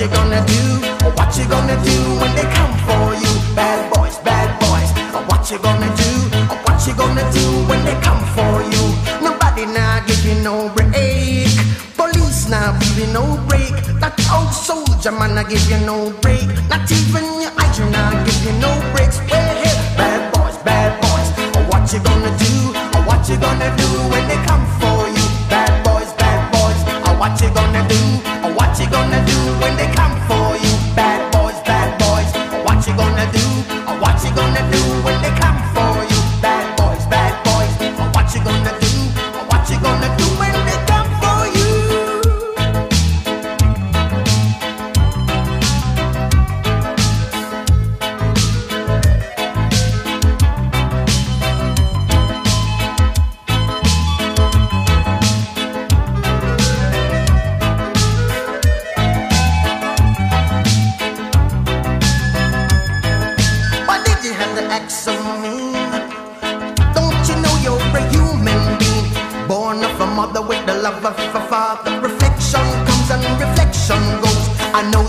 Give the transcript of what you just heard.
you gonna do? What you gonna do when they come for you? Bad boys, bad boys. What you gonna do? What you gonna do when they come for you? Nobody now give you no break. Police now give you no break. That old soldier man I give you no break. Not even your eyes now give you no breaks. So mean? Don't you know you're a human being? Born of a mother with the love of a father. Reflection comes and reflection goes. I know